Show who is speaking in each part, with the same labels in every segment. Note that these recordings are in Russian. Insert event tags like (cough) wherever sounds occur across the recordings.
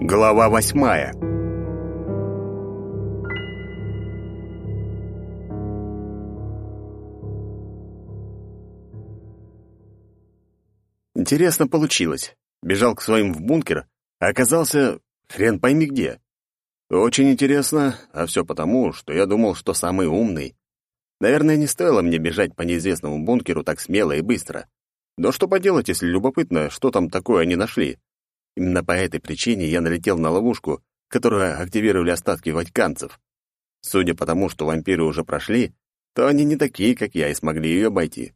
Speaker 1: Глава восьмая Интересно получилось. Бежал к своим в бункер, а оказался хрен пойми где. Очень интересно, а все потому, что я думал, что самый умный. Наверное, не стоило мне бежать по неизвестному бункеру так смело и быстро. Но что поделать, если любопытно, что там такое они нашли? Именно по этой причине я налетел на ловушку, которую активировали остатки ватьканцев. Судя по тому, что вампиры уже прошли, то они не такие, как я, и смогли ее обойти.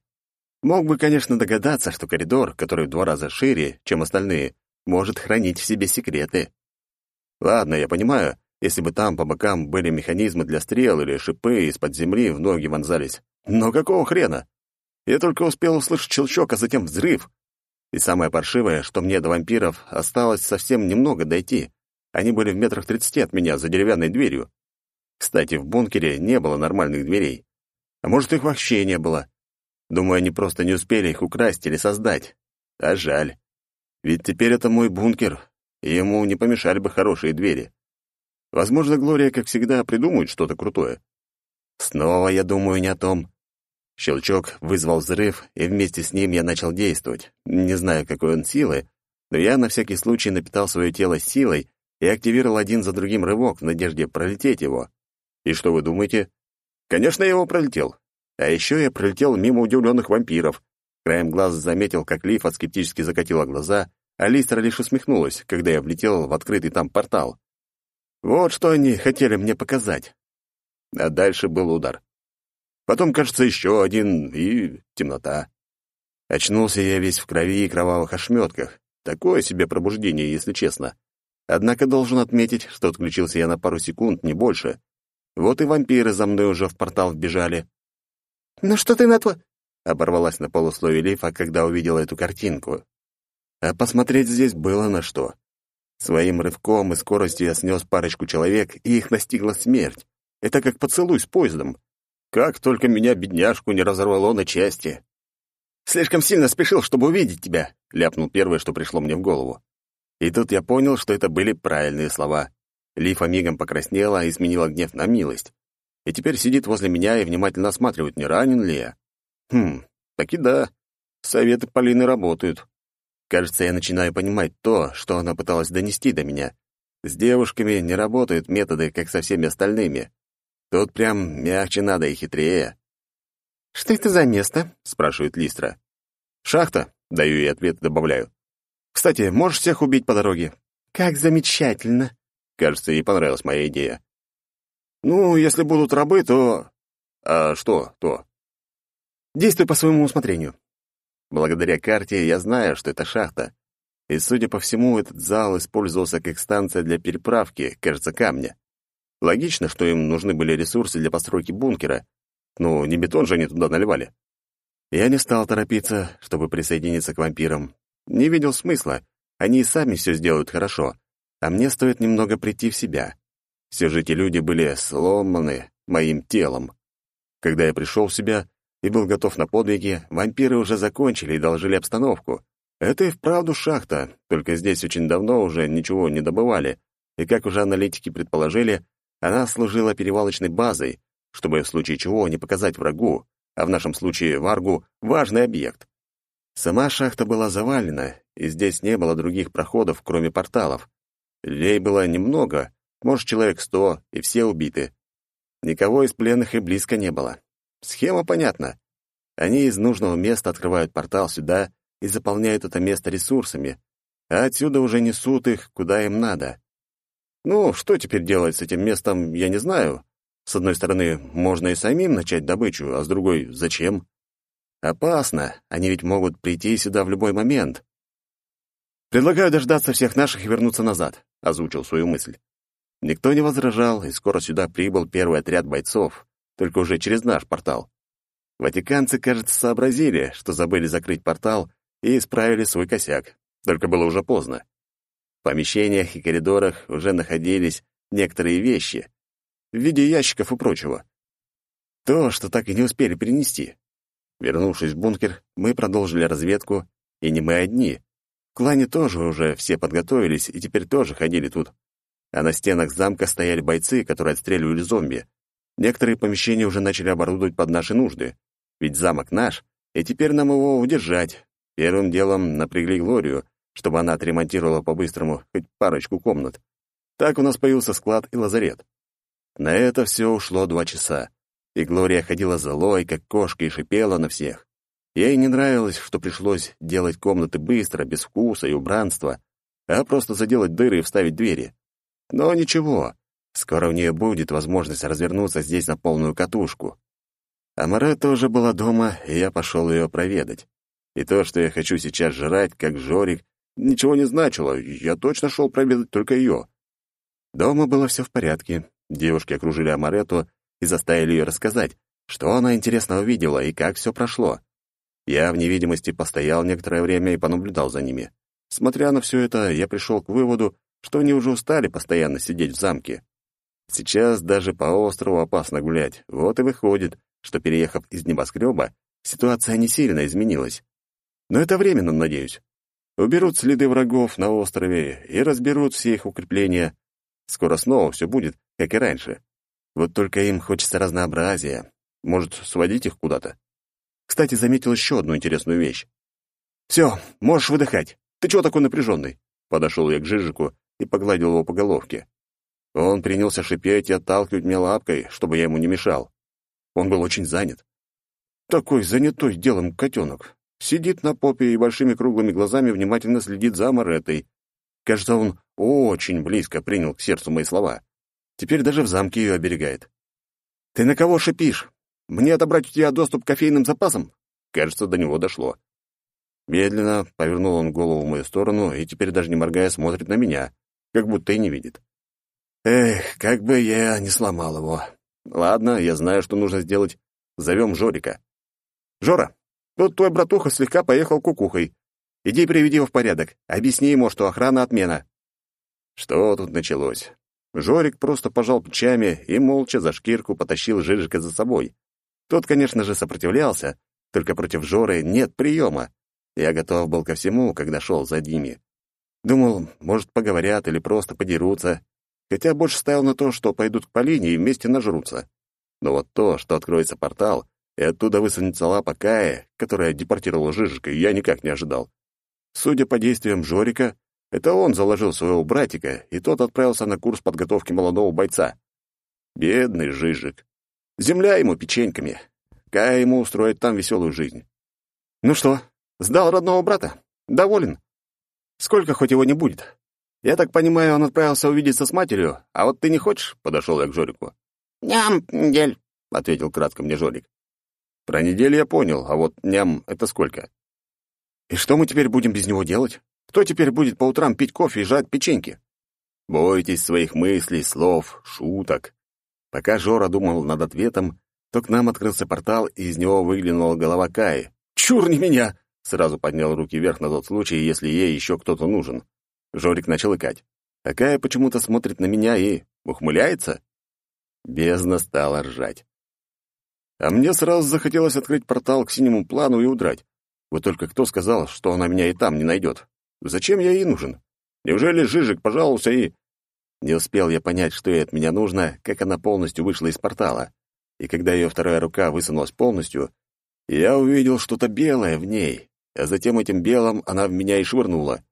Speaker 1: Мог бы, конечно, догадаться, что коридор, который в два раза шире, чем остальные, может хранить в себе секреты. Ладно, я понимаю, если бы там по бокам были механизмы для стрел или шипы из-под земли в ноги вонзались. Но какого хрена? Я только успел услышать щелчок, а затем взрыв. И самое паршивое, что мне до вампиров осталось совсем немного дойти. Они были в метрах тридцати от меня за деревянной дверью. Кстати, в бункере не было нормальных дверей. А может, их вообще не было. Думаю, они просто не успели их украсть или создать. А жаль. Ведь теперь это мой бункер, и ему не помешали бы хорошие двери. Возможно, Глория, как всегда, придумает что-то крутое. Снова я думаю не о том. Щелчок вызвал взрыв, и вместе с ним я начал действовать. Не знаю, какой он силы, но я на всякий случай напитал свое тело силой и активировал один за другим рывок в надежде пролететь его. И что вы думаете? Конечно, я его пролетел. А еще я пролетел мимо удивленных вампиров. Краем глаз заметил, как Лифа скептически закатила глаза, а Листра лишь усмехнулась, когда я влетел в открытый там портал. Вот что они хотели мне показать. А дальше был удар. Потом, кажется, еще один, и темнота. Очнулся я весь в крови и кровавых ошметках. Такое себе пробуждение, если честно. Однако должен отметить, что отключился я на пару секунд, не больше. Вот и вампиры за мной уже в портал вбежали.
Speaker 2: «Ну что ты натво...»
Speaker 1: — оборвалась на полусловие Лифа, когда увидела эту картинку. А посмотреть здесь было на что. Своим рывком и скоростью я снес парочку человек, и их настигла смерть. Это как поцелуй с поездом. Как только меня, бедняжку, не разорвало на части. «Слишком сильно спешил, чтобы увидеть тебя», — ляпнул первое, что пришло мне в голову. И тут я понял, что это были правильные слова. Лифа мигом покраснела и сменила гнев на милость. И теперь сидит возле меня и внимательно осматривает, не ранен ли я. Хм, так и да. Советы Полины работают. Кажется, я начинаю понимать то, что она пыталась донести до меня. С девушками не работают методы, как со всеми остальными. Тут прям мягче надо и хитрее.
Speaker 2: «Что это за место?» — спрашивает Листра.
Speaker 1: «Шахта», — даю ей ответ и добавляю. «Кстати, можешь всех убить по дороге?»
Speaker 2: «Как замечательно!»
Speaker 1: Кажется, ей понравилась моя идея. «Ну, если будут рабы, то...» «А что, то?»
Speaker 2: «Действуй по своему усмотрению.
Speaker 1: Благодаря карте я знаю, что это шахта. И, судя по всему, этот зал использовался как станция для переправки, кажется, камня. Логично, что им нужны были ресурсы для постройки бункера. Ну, не бетон же они туда наливали. Я не стал торопиться, чтобы присоединиться к вампирам. Не видел смысла. Они и сами все сделают хорошо. А мне стоит немного прийти в себя. Все же эти люди были сломаны моим телом. Когда я пришел в себя, и был готов на подвиги, вампиры уже закончили и доложили обстановку. Это и вправду шахта, только здесь очень давно уже ничего не добывали, и, как уже аналитики предположили, она служила перевалочной базой, чтобы в случае чего не показать врагу, а в нашем случае варгу, важный объект. Сама шахта была завалена, и здесь не было других проходов, кроме порталов. Людей было немного, может, человек сто, и все убиты. Никого из пленных и близко не было. Схема понятна. Они из нужного места открывают портал сюда и заполняют это место ресурсами, а отсюда уже несут их куда им надо. Ну, что теперь делать с этим местом, я не знаю. С одной стороны, можно и самим начать добычу, а с другой — зачем? Опасно, они ведь могут прийти сюда в любой момент. «Предлагаю дождаться всех наших и вернуться назад», — озвучил свою мысль. Никто не возражал, и скоро сюда прибыл первый отряд бойцов только уже через наш портал. Ватиканцы, кажется, сообразили, что забыли закрыть портал и исправили свой косяк, только было уже поздно. Помещениях и коридорах уже находились некоторые вещи в виде ящиков и прочего. То, что так и не успели перенести. Вернувшись в бункер, мы продолжили разведку, и не мы одни. клане тоже уже все подготовились и теперь тоже ходили тут. А на стенах замка стояли бойцы, которые отстреливали зомби. Некоторые помещения уже начали оборудовать под наши нужды. Ведь замок наш, и теперь нам его удержать. Первым делом напрягли Глорию, чтобы она отремонтировала по-быстрому хоть парочку комнат. Так у нас появился склад и лазарет. На это все ушло два часа, и Глория ходила злой, как кошка, и шипела на всех. Ей не нравилось, что пришлось делать комнаты быстро, без вкуса и убранства, а просто заделать дыры и вставить двери. Но ничего, скоро у нее будет возможность развернуться здесь на полную катушку. Амаре тоже была дома, и я пошел ее проведать. И то, что я хочу сейчас жрать, как Жорик, ничего не значило, я точно шел проведать только ее. Дома было все в порядке. Девушки окружили Амарету и заставили ее рассказать, что она интересного видела и как все прошло. Я в невидимости постоял некоторое время и понаблюдал за ними. Смотря на все это, я пришел к выводу, что они уже устали постоянно сидеть в замке. Сейчас даже по острову опасно гулять. Вот и выходит, что, переехав из небоскреба, ситуация не сильно изменилась. Но это временно, надеюсь. Уберут следы врагов на острове и разберут все их укрепления. Скоро снова все будет, как и раньше. Вот только им хочется разнообразия. Может, сводить их куда-то? Кстати, заметил еще одну интересную вещь. «Все, можешь выдыхать. Ты чего такой напряженный?» Подошел я к Жижику и погладил его по головке. Он принялся шипеть и отталкивать меня лапкой, чтобы я ему не мешал. Он был очень занят. Такой занятой делом котенок. Сидит на попе и большими круглыми глазами внимательно следит за Маретой. Кажется, он очень близко принял к сердцу мои слова. Теперь даже в замке ее оберегает. «Ты на кого шипишь? Мне отобрать у тебя доступ к кофейным запасам?» Кажется, до него дошло. Медленно повернул он голову в мою сторону и теперь даже не моргая смотрит на меня, как будто и не видит. Эх, как бы я не сломал его. Ладно, я знаю, что нужно сделать. Зовем Жорика. Жора, тут твой братуха слегка поехал кукухой. Иди приведи его в порядок. Объясни ему, что охрана отмена. Что тут началось? Жорик просто пожал плечами и молча за шкирку потащил Жижика за собой. Тот, конечно же, сопротивлялся, только против Жоры нет приема. Я готов был ко всему, когда шел за ними. Думал, может, поговорят или просто подерутся, хотя больше ставил на то, что пойдут к Полине и вместе нажрутся. Но вот то, что откроется портал, и оттуда высунется лапа Кая, которая депортировала Жижика, я никак не ожидал. Судя по действиям Жорика, это он заложил своего братика, и тот отправился на курс подготовки молодого бойца. Бедный Жижик. Земля ему печеньками. Кая ему устроит там веселую жизнь. Ну что, сдал родного брата? Доволен? Сколько хоть его не будет? Я так понимаю, он отправился увидеться с матерью, а вот ты не хочешь?» — подошел я к Жорику.
Speaker 2: «Ням, недель», —
Speaker 1: ответил кратко мне Жорик. «Про неделю я понял, а вот ням — это сколько?» «И что мы теперь будем без него делать? Кто теперь будет по утрам пить кофе и жрать печеньки?» Бойтесь своих мыслей, слов, шуток. Пока Жора думал над ответом, то к нам открылся портал, и из него выглянула голова Каи. «Чур не меня!» — сразу поднял руки вверх на тот случай, если ей еще кто-то нужен. Жорик начал икать. Такая почему-то смотрит на меня и ухмыляется. Бездна стала ржать. А мне сразу захотелось открыть портал к синему плану и удрать. Вот только кто сказал, что она меня и там не найдет? Зачем я ей нужен? Неужели Жижик пожаловался и... Не успел я понять, что ей от меня нужно, как она полностью вышла из портала. И когда ее вторая рука высунулась полностью, я увидел что-то белое в ней, а затем этим белым она в меня и швырнула.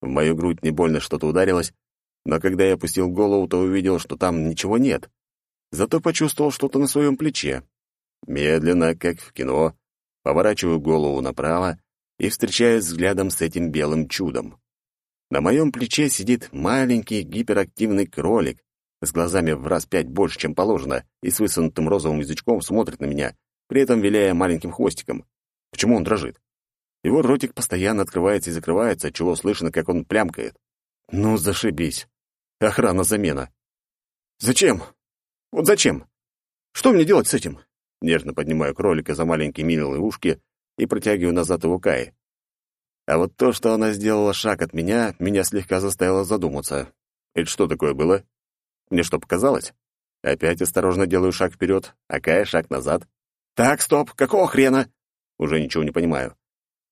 Speaker 1: В мою грудь не больно что-то ударилось, но когда я опустил голову, то увидел, что там ничего нет. Зато почувствовал что-то на своем плече. Медленно, как в кино, поворачиваю голову направо и встречаюсь взглядом с этим белым чудом. На моем плече сидит маленький гиперактивный кролик, с глазами в раз пять больше, чем положено, и с высунутым розовым язычком смотрит на меня, при этом виляя маленьким хвостиком. Почему он дрожит? Его ротик постоянно открывается и закрывается, чего слышно, как он плямкает. Ну, зашибись. Охрана замена. Зачем? Вот зачем? Что мне делать с этим? Нежно поднимаю кролика за маленькие милые ушки и протягиваю назад его Кае. А вот то, что она сделала шаг от меня, меня слегка заставило задуматься. Это что такое было? Мне что, показалось? Опять осторожно делаю шаг вперед, а Кая шаг назад. Так, стоп, какого хрена? Уже ничего не понимаю.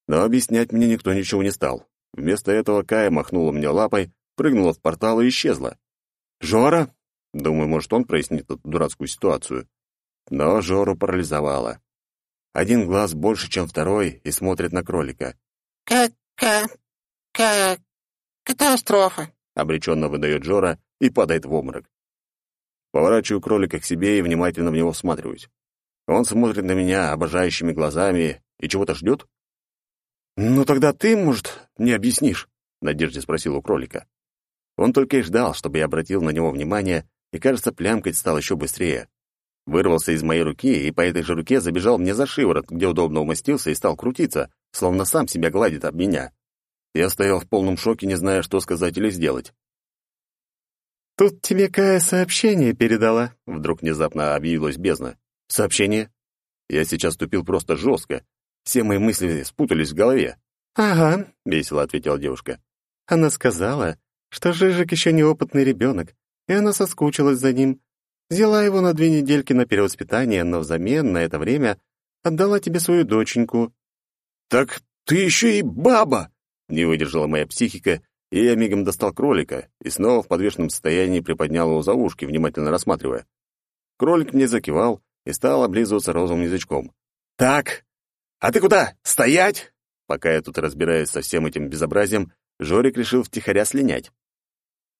Speaker 1: Но объяснять мне никто ничего не стал. Вместо этого Кая махнула мне лапой, прыгнула в портал и исчезла. «Жора?» Думаю, может, он прояснит эту дурацкую ситуацию. Но Жору парализовало. Один глаз больше, чем второй, и смотрит на кролика.
Speaker 2: «Ка-ка... ка... катастрофа», —
Speaker 1: обреченно выдает Жора и падает в обморок. Поворачиваю кролика к себе и внимательно в него всматриваюсь. Он смотрит на меня обожающими глазами и чего-то ждет. «Ну тогда ты, может, мне объяснишь?» — Надежде спросил у кролика. Он только и ждал, чтобы я обратил на него внимание, и, кажется, плямкать стал еще быстрее. Вырвался из моей руки и по этой же руке забежал мне за шиворот, где удобно умостился и стал крутиться, словно сам себя гладит об меня. Я стоял в полном шоке, не зная, что сказать или сделать.
Speaker 2: «Тут тебе Кая сообщение передала», —
Speaker 1: вдруг внезапно объявилась бездна. «Сообщение?» Я сейчас ступил просто жестко. Все мои мысли спутались в голове.
Speaker 2: «Ага», —
Speaker 1: весело ответила девушка.
Speaker 2: «Она сказала, что Жижик еще неопытный ребенок, и она соскучилась за ним. Взяла его на две недельки на перевоспитание, но взамен на это время отдала тебе свою доченьку».
Speaker 1: «Так ты еще и баба!» — не выдержала моя психика, и я мигом достал кролика и снова в подвешенном состоянии приподнял его за ушки, внимательно рассматривая. Кролик мне закивал и стал облизываться розовым язычком. «Так, а ты куда? Стоять!» Пока я тут разбираюсь со всем этим безобразием, Жорик решил втихаря слинять.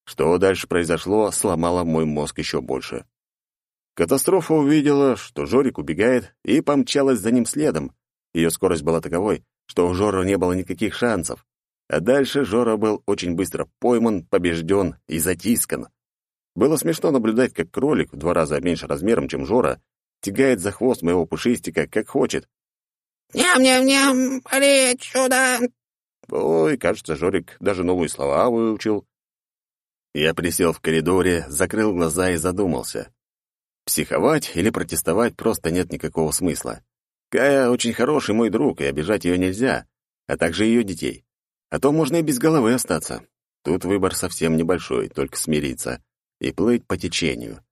Speaker 1: Что дальше произошло, сломало мой мозг еще больше. Катастрофа увидела, что Жорик убегает, и помчалась за ним следом. Ее скорость была таковой, что у Жора не было никаких шансов. А дальше Жора был очень быстро пойман, побежден и затискан. Было смешно наблюдать, как кролик, в два раза меньше размером, чем Жора, тягает за хвост моего пушистика, как хочет.
Speaker 2: «Ням-ням-ням, пали отсюда!»
Speaker 1: Ой, кажется, Жорик даже новые слова выучил. Я присел в коридоре, закрыл глаза и задумался. Психовать или протестовать просто нет никакого смысла. Кая очень хороший мой друг, и обижать ее нельзя, а также ее детей. А то можно и без головы остаться. Тут выбор совсем небольшой, только смириться и плыть по течению.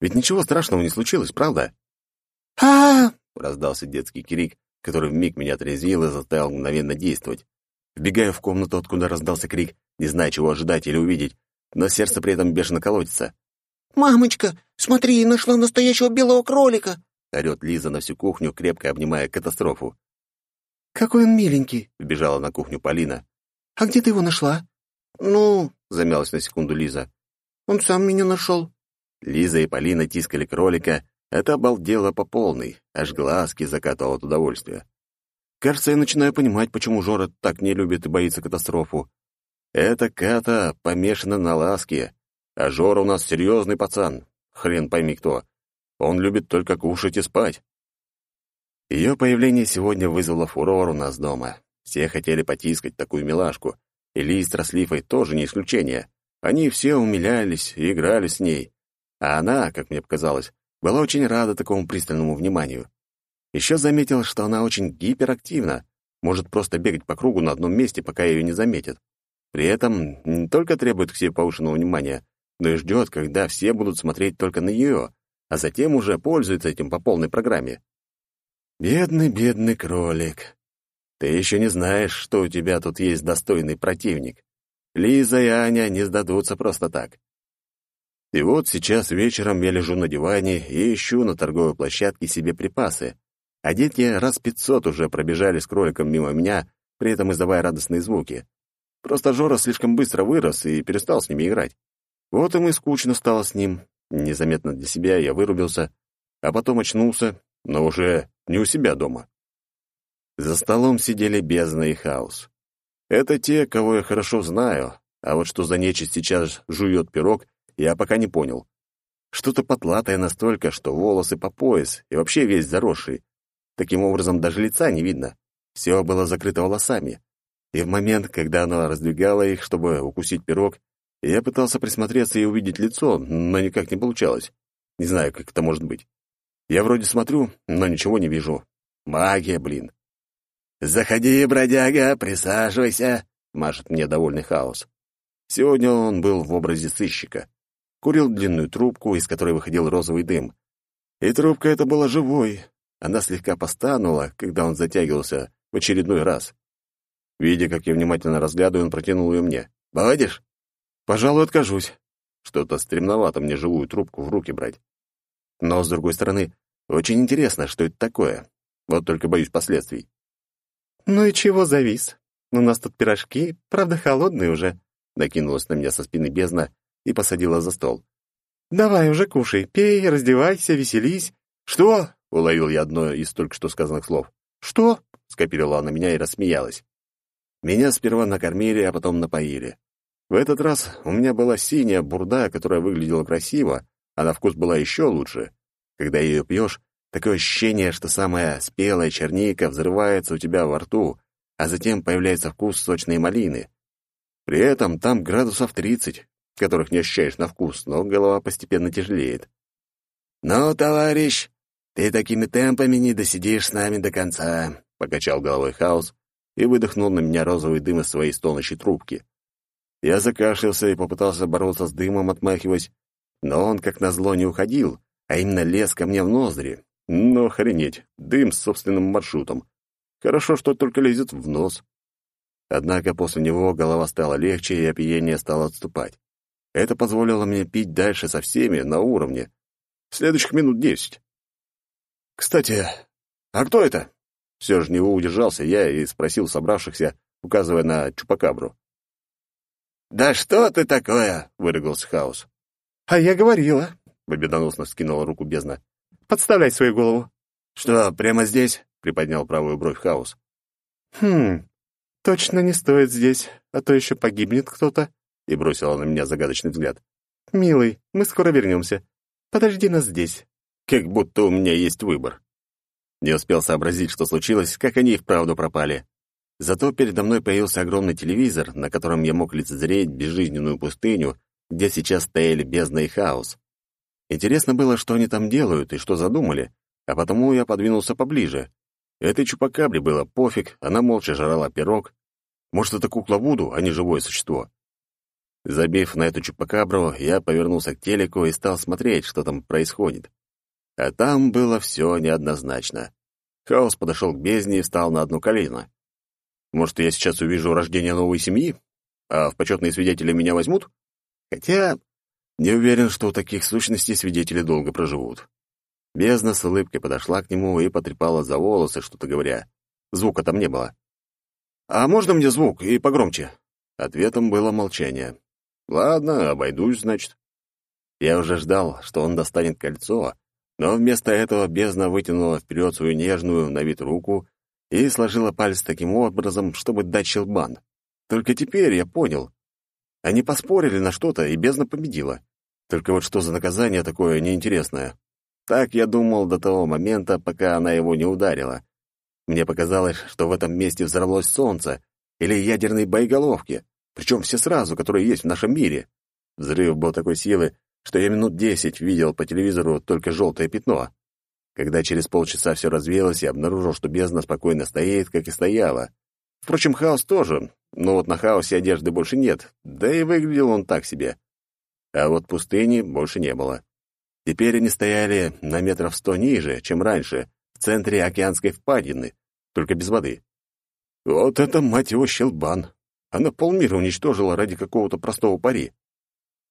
Speaker 1: Ведь ничего страшного не случилось, правда?
Speaker 2: а,
Speaker 1: раздался детский крик, который вмиг меня отрезвил и заставил мгновенно действовать. Вбегаю в комнату, откуда раздался крик, не зная, чего ожидать или увидеть, но сердце при этом бешено колотится.
Speaker 2: «Мамочка, смотри, нашла настоящего белого кролика!»
Speaker 1: — орёт Лиза на всю кухню, крепко обнимая катастрофу.
Speaker 2: «Какой он миленький!»
Speaker 1: — вбежала на кухню Полина.
Speaker 2: «А где ты его нашла?» «Ну...»
Speaker 1: — замялась на секунду Лиза.
Speaker 2: «Он сам меня нашел».
Speaker 1: Лиза и Полина тискали кролика. Это обалдело по полной, аж глазки закатывал от удовольствия. Кажется, я начинаю понимать, почему Жора так не любит и боится катастрофу. Эта Ката помешана на ласке, а Жора у нас серьезный пацан. Хрен пойми кто. Он любит только кушать и спать. Ее появление сегодня вызвало фурор у нас дома. Все хотели потискать такую милашку. И Листра с Лифой тоже не исключение. Они все умилялись и играли с ней. А она, как мне показалось, была очень рада такому пристальному вниманию. Еще заметил, что она очень гиперактивна, может просто бегать по кругу на одном месте, пока ее не заметят. При этом не только требует к себе повышенного внимания, но и ждет, когда все будут смотреть только на нее, а затем уже пользуется этим по полной программе. Бедный, бедный кролик. Ты еще не знаешь, что у тебя тут есть достойный противник. Лиза и Аня не сдадутся просто так. И вот сейчас вечером я лежу на диване и ищу на торговой площадке себе припасы. А дети раз пятьсот уже пробежали с кроликом мимо меня, при этом издавая радостные звуки. Просто Жора слишком быстро вырос и перестал с ними играть. Вот им и скучно стало с ним. Незаметно для себя я вырубился, а потом очнулся, но уже не у себя дома. За столом сидели бездна и хаос. Это те, кого я хорошо знаю, а вот что за нечисть сейчас жует пирог, я пока не понял. Что-то потлатое настолько, что волосы по пояс и вообще весь заросший. Таким образом, даже лица не видно. Все было закрыто волосами. И в момент, когда она раздвигала их, чтобы укусить пирог, я пытался присмотреться и увидеть лицо, но никак не получалось. Не знаю, как это может быть. Я вроде смотрю, но ничего не вижу. Магия, блин. «Заходи, бродяга, присаживайся», — машет мне довольный хаос. Сегодня он был в образе сыщика. Курил длинную трубку, из которой выходил розовый дым. И трубка эта была живой. Она слегка постанула, когда он затягивался в очередной раз. Видя, как я внимательно разглядываю, он протянул ее мне. «Поводишь?»
Speaker 2: «Пожалуй, откажусь».
Speaker 1: Что-то стремновато мне живую трубку в руки брать. Но, с другой стороны, очень интересно, что это такое. Вот только боюсь последствий.
Speaker 2: «Ну и чего завис? У нас тут пирожки, правда, холодные уже», накинулась на меня со спины бездна и посадила за стол. «Давай уже кушай, пей, раздевайся, веселись».
Speaker 1: «Что?» — уловил я одно из только что сказанных слов.
Speaker 2: «Что?»
Speaker 1: — скопировала она меня и рассмеялась. Меня сперва накормили, а потом напоили. В этот раз у меня была синяя бурда, которая выглядела красиво, а на вкус была еще лучше. Когда ее пьешь, такое ощущение, что самая спелая черника взрывается у тебя во рту, а затем появляется вкус сочной малины. При этом там градусов 30, которых не ощущаешь на вкус, но голова постепенно тяжелеет. «Ну, товарищ, ты такими темпами не досидишь с нами до конца», — покачал головой Хаус и выдохнул на меня розовый дым из своей стонущей трубки. Я закашлялся и попытался бороться с дымом, отмахиваясь, но он, как назло, не уходил, а именно лез ко мне в ноздри. Но охренеть, дым с собственным маршрутом. Хорошо, что только лезет в нос. Однако после него голова стала легче, и опьянение стало отступать. Это позволило мне пить дальше со всеми на уровне. Следующих минут десять. «Кстати, а кто это?» Все же не удержался я и спросил собравшихся, указывая на Чупакабру. «Да что ты такое?» — выругался Хаос.
Speaker 2: «А я говорила», —
Speaker 1: победоносно скинула руку бездна.
Speaker 2: «Подставляй свою голову».
Speaker 1: «Что, прямо здесь?» — приподнял правую бровь Хаос.
Speaker 2: «Хм, точно не стоит здесь, а то еще погибнет кто-то», — и бросила на меня загадочный взгляд. «Милый, мы скоро вернемся. Подожди нас здесь».
Speaker 1: Как будто у меня есть выбор. Не успел сообразить, что случилось, как они и вправду пропали. Зато передо мной появился огромный телевизор, на котором я мог лицезреть безжизненную пустыню, где сейчас стояли бездна и хаос. Интересно было, что они там делают и что задумали, а потому я подвинулся поближе. Этой чупакабре было пофиг, она молча жрала пирог. Может, это кукла Вуду, а не живое существо. Забив на эту чупакабру, я повернулся к телеку и стал смотреть, что там происходит. А там было все неоднозначно. Хаос подошел к бездне и встал на одно колено. Может, я сейчас увижу рождение новой семьи, а в почетные свидетели меня возьмут? Хотя не уверен, что у таких сущностей свидетели долго проживут. Бездна с улыбкой подошла к нему и потрепала за волосы, что-то говоря. Звука там не было. «А можно мне звук и погромче?» Ответом было молчание. «Ладно, обойдусь, значит». Я уже ждал, что он достанет кольцо, но вместо этого бездна вытянула вперед свою нежную на вид руку и сложила палец таким образом, чтобы дать щелбан. Только теперь я понял. Они поспорили на что-то, и бездна победила. Только вот что за наказание такое неинтересное. Так я думал до того момента, пока она его не ударила. Мне показалось, что в этом месте взорвалось солнце или ядерные боеголовки, причем все сразу, которые есть в нашем мире. Взрыв был такой силы, что я минут десять видел по телевизору только желтое пятно. Когда через полчаса все развеялось, я обнаружил, что бездна спокойно стоит, как и стояла. Впрочем, хаос тоже, но вот на хаосе одежды больше нет, да и выглядел он так себе. А вот пустыни больше не было. Теперь они стояли на метров сто ниже, чем раньше, в центре океанской впадины, только без воды. Вот это, мать его, щелбан. Она полмира уничтожила ради какого-то простого пари.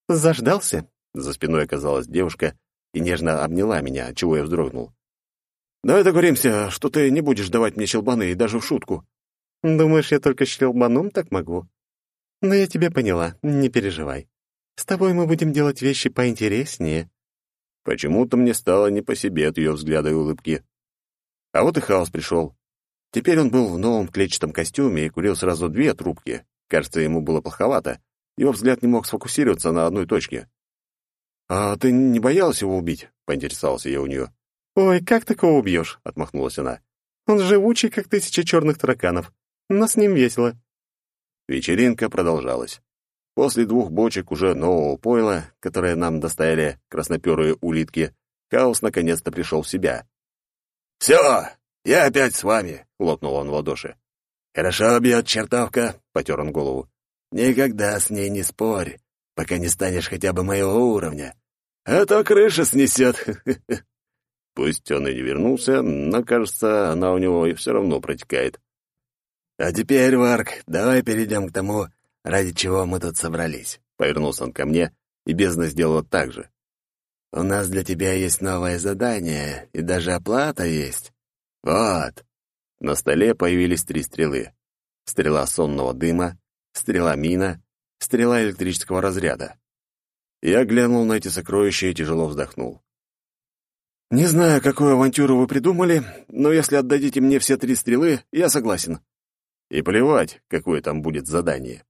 Speaker 2: «Заждался?»
Speaker 1: За спиной оказалась девушка и нежно обняла меня, чего я вздрогнул. «Давай договоримся, что ты не будешь давать мне щелбаны и даже в шутку».
Speaker 2: «Думаешь, я только щелбаном так могу? Но я тебя поняла, не переживай. С тобой мы будем делать вещи поинтереснее».
Speaker 1: Почему-то мне стало не по себе от ее взгляда и улыбки. А вот и хаос пришел. Теперь он был в новом клетчатом костюме и курил сразу две трубки. Кажется, ему было плоховато. Его взгляд не мог сфокусироваться на одной точке. «А ты не боялась его убить?» — поинтересовался я у нее.
Speaker 2: «Ой, как такого убьешь?» — отмахнулась она. «Он живучий, как тысяча черных тараканов. Но с ним весело».
Speaker 1: Вечеринка продолжалась. После двух бочек уже нового пойла, которые нам доставили красноперые улитки, Хаос наконец-то пришел в себя. «Все, я опять с вами!» — хлопнул он в ладоши. «Хорошо бьет чертовка!» — потер он голову. «Никогда с ней не спорь пока не станешь хотя бы моего уровня. А то крыша снесет. (laughs) Пусть он и не вернулся, но, кажется, она у него и все равно протекает. «А теперь, Варк, давай перейдем к тому, ради чего мы тут собрались», — повернулся он ко мне, и бездна сделала так же. «У нас для тебя есть новое задание, и даже оплата есть. Вот».
Speaker 2: На столе появились три стрелы. Стрела сонного дыма, стрела мина, стрела электрического разряда. Я глянул на эти сокровища и тяжело вздохнул. «Не знаю, какую авантюру вы придумали, но если отдадите мне все три стрелы, я согласен». И плевать, какое там будет задание.